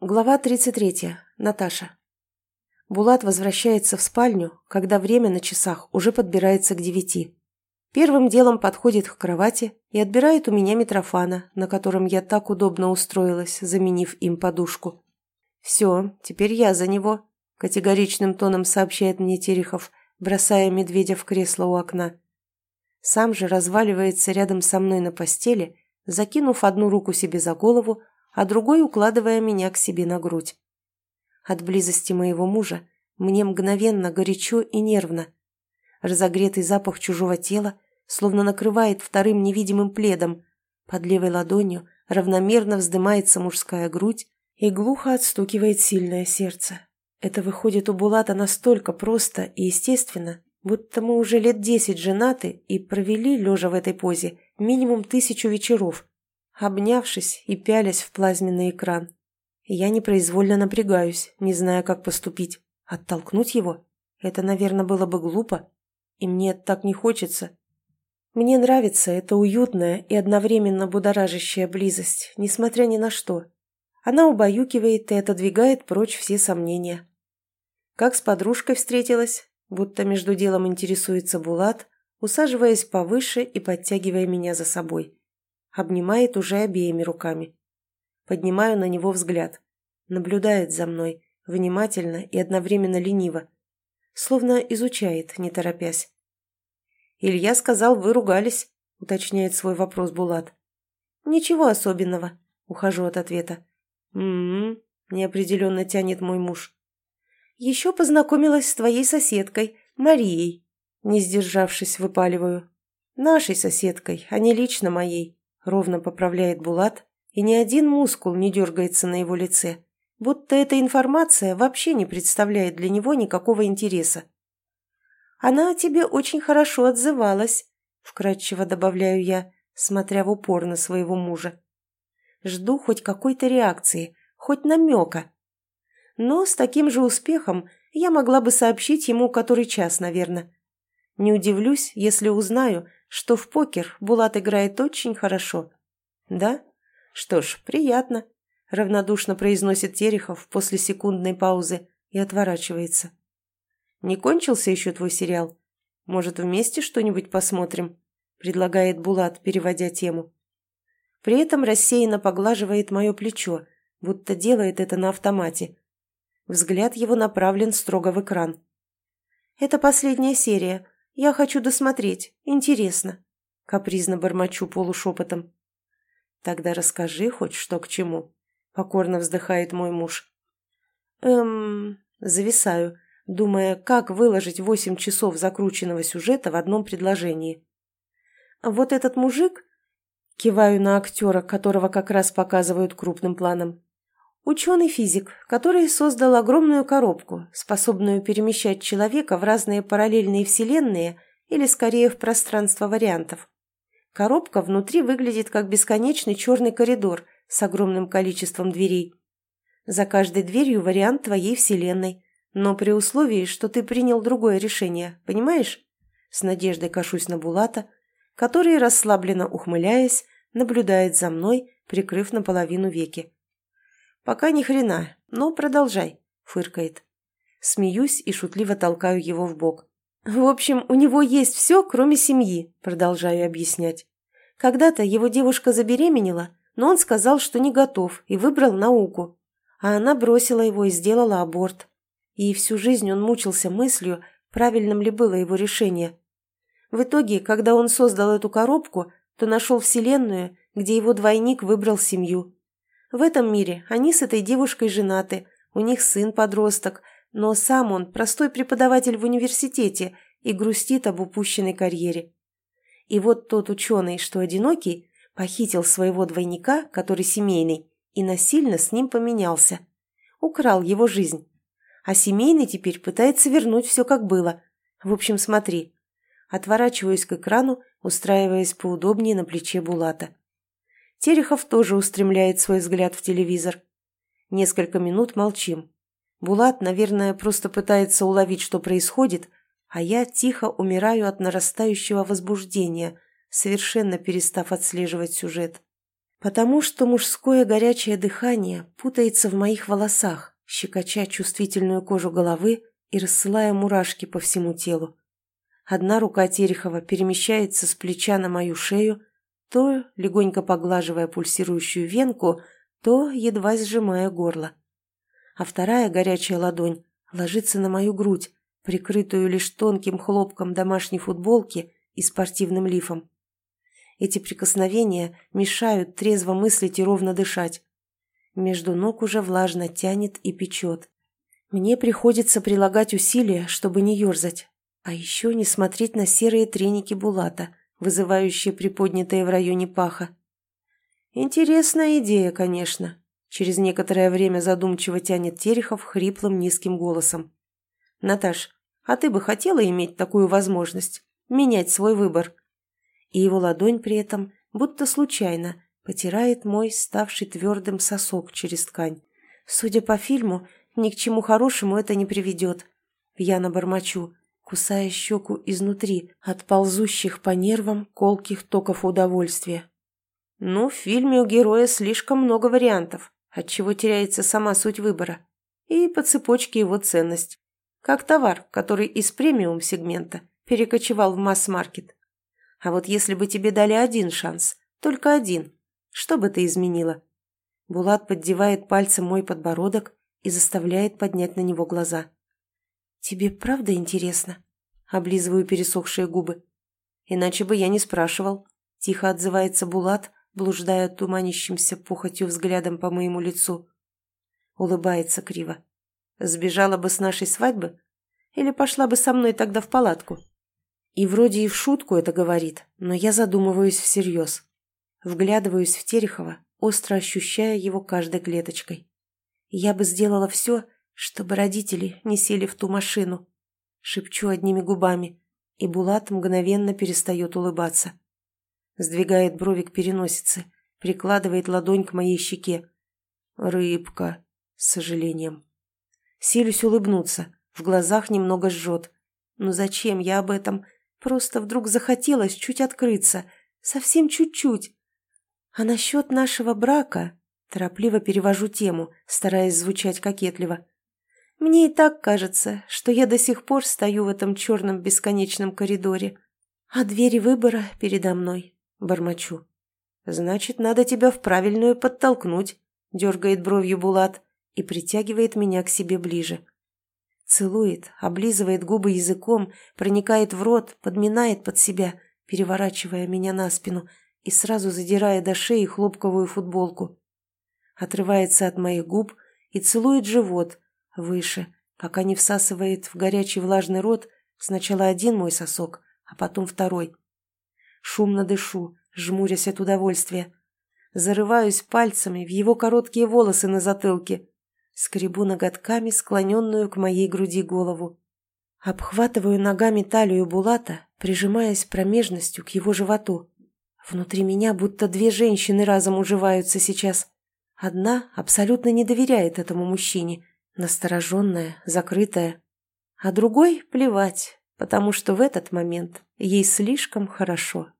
Глава 33. Наташа. Булат возвращается в спальню, когда время на часах уже подбирается к девяти. Первым делом подходит к кровати и отбирает у меня Митрофана, на котором я так удобно устроилась, заменив им подушку. «Все, теперь я за него», – категоричным тоном сообщает мне Терехов, бросая медведя в кресло у окна. Сам же разваливается рядом со мной на постели, закинув одну руку себе за голову, а другой укладывая меня к себе на грудь. От близости моего мужа мне мгновенно горячо и нервно. Разогретый запах чужого тела словно накрывает вторым невидимым пледом. Под левой ладонью равномерно вздымается мужская грудь и глухо отстукивает сильное сердце. Это выходит у Булата настолько просто и естественно, будто мы уже лет десять женаты и провели, лежа в этой позе, минимум тысячу вечеров, обнявшись и пялясь в плазменный экран. Я непроизвольно напрягаюсь, не зная, как поступить. Оттолкнуть его? Это, наверное, было бы глупо. И мне так не хочется. Мне нравится эта уютная и одновременно будоражащая близость, несмотря ни на что. Она убаюкивает и отодвигает прочь все сомнения. Как с подружкой встретилась, будто между делом интересуется Булат, усаживаясь повыше и подтягивая меня за собой обнимает уже обеими руками. Поднимаю на него взгляд. Наблюдает за мной, внимательно и одновременно лениво. Словно изучает, не торопясь. «Илья сказал, вы ругались», — уточняет свой вопрос Булат. «Ничего особенного», — ухожу от ответа. «М-м-м», неопределенно тянет мой муж. «Еще познакомилась с твоей соседкой, Марией», — не сдержавшись, выпаливаю. «Нашей соседкой, а не лично моей». Ровно поправляет Булат, и ни один мускул не дергается на его лице, будто эта информация вообще не представляет для него никакого интереса. «Она о тебе очень хорошо отзывалась», — вкратчиво добавляю я, смотря в упор на своего мужа. Жду хоть какой-то реакции, хоть намека. Но с таким же успехом я могла бы сообщить ему который час, наверное. Не удивлюсь, если узнаю, что в покер Булат играет очень хорошо. Да? Что ж, приятно. Равнодушно произносит Терехов после секундной паузы и отворачивается. Не кончился еще твой сериал? Может, вместе что-нибудь посмотрим? Предлагает Булат, переводя тему. При этом рассеянно поглаживает мое плечо, будто делает это на автомате. Взгляд его направлен строго в экран. «Это последняя серия. Я хочу досмотреть. Интересно. Капризно бормочу полушепотом. Тогда расскажи хоть что к чему. Покорно вздыхает мой муж. Эм... Зависаю, думая, как выложить восемь часов закрученного сюжета в одном предложении. Вот этот мужик... Киваю на актера, которого как раз показывают крупным планом. Ученый-физик, который создал огромную коробку, способную перемещать человека в разные параллельные вселенные или скорее в пространство вариантов. Коробка внутри выглядит как бесконечный черный коридор с огромным количеством дверей. За каждой дверью вариант твоей вселенной, но при условии, что ты принял другое решение, понимаешь? С надеждой кашусь на Булата, который, расслабленно ухмыляясь, наблюдает за мной, прикрыв наполовину веки. «Пока ни хрена, но продолжай», — фыркает. Смеюсь и шутливо толкаю его в бок. «В общем, у него есть все, кроме семьи», — продолжаю объяснять. Когда-то его девушка забеременела, но он сказал, что не готов, и выбрал науку. А она бросила его и сделала аборт. И всю жизнь он мучился мыслью, правильным ли было его решение. В итоге, когда он создал эту коробку, то нашел вселенную, где его двойник выбрал семью. В этом мире они с этой девушкой женаты, у них сын-подросток, но сам он простой преподаватель в университете и грустит об упущенной карьере. И вот тот ученый, что одинокий, похитил своего двойника, который семейный, и насильно с ним поменялся. Украл его жизнь. А семейный теперь пытается вернуть все как было. В общем, смотри. Отворачиваюсь к экрану, устраиваясь поудобнее на плече Булата. Терехов тоже устремляет свой взгляд в телевизор. Несколько минут молчим. Булат, наверное, просто пытается уловить, что происходит, а я тихо умираю от нарастающего возбуждения, совершенно перестав отслеживать сюжет. Потому что мужское горячее дыхание путается в моих волосах, щекоча чувствительную кожу головы и рассылая мурашки по всему телу. Одна рука Терехова перемещается с плеча на мою шею, то легонько поглаживая пульсирующую венку, то едва сжимая горло. А вторая горячая ладонь ложится на мою грудь, прикрытую лишь тонким хлопком домашней футболки и спортивным лифом. Эти прикосновения мешают трезво мыслить и ровно дышать. Между ног уже влажно тянет и печет. Мне приходится прилагать усилия, чтобы не ерзать, а еще не смотреть на серые треники Булата, вызывающие приподнятые в районе паха. Интересная идея, конечно. Через некоторое время задумчиво тянет Терехов хриплым низким голосом. «Наташ, а ты бы хотела иметь такую возможность? Менять свой выбор?» и его ладонь при этом, будто случайно, потирает мой ставший твердым сосок через ткань. Судя по фильму, ни к чему хорошему это не приведет. Я бормочу, кусая щеку изнутри от ползущих по нервам колких токов удовольствия. Ну, в фильме у героя слишком много вариантов, отчего теряется сама суть выбора. И по цепочке его ценность. Как товар, который из премиум-сегмента перекочевал в масс-маркет. А вот если бы тебе дали один шанс, только один, что бы ты изменила?» Булат поддевает пальцем мой подбородок и заставляет поднять на него глаза. «Тебе правда интересно?» Облизываю пересохшие губы. «Иначе бы я не спрашивал», — тихо отзывается Булат, блуждая туманящимся похотью взглядом по моему лицу. Улыбается криво. «Сбежала бы с нашей свадьбы? Или пошла бы со мной тогда в палатку?» И вроде и в шутку это говорит, но я задумываюсь всерьез. Вглядываюсь в Терехова, остро ощущая его каждой клеточкой. Я бы сделала все, чтобы родители не сели в ту машину. Шепчу одними губами, и Булат мгновенно перестает улыбаться. Сдвигает брови к переносице, прикладывает ладонь к моей щеке. «Рыбка», с сожалением. Силюсь улыбнуться, в глазах немного жжет. Но зачем я об этом? Просто вдруг захотелось чуть открыться, совсем чуть-чуть. А насчет нашего брака торопливо перевожу тему, стараясь звучать кокетливо. Мне и так кажется, что я до сих пор стою в этом черном бесконечном коридоре, а двери выбора передо мной, бормочу. Значит, надо тебя в правильную подтолкнуть, дергает бровью Булат и притягивает меня к себе ближе. Целует, облизывает губы языком, проникает в рот, подминает под себя, переворачивая меня на спину и сразу задирая до шеи хлопковую футболку. Отрывается от моих губ и целует живот, выше, пока не всасывает в горячий влажный рот сначала один мой сосок, а потом второй. Шумно дышу, жмурясь от удовольствия. Зарываюсь пальцами в его короткие волосы на затылке, Скребу ноготками склоненную к моей груди голову. Обхватываю ногами талию Булата, прижимаясь промежностью к его животу. Внутри меня будто две женщины разом уживаются сейчас. Одна абсолютно не доверяет этому мужчине, настороженная, закрытая. А другой плевать, потому что в этот момент ей слишком хорошо.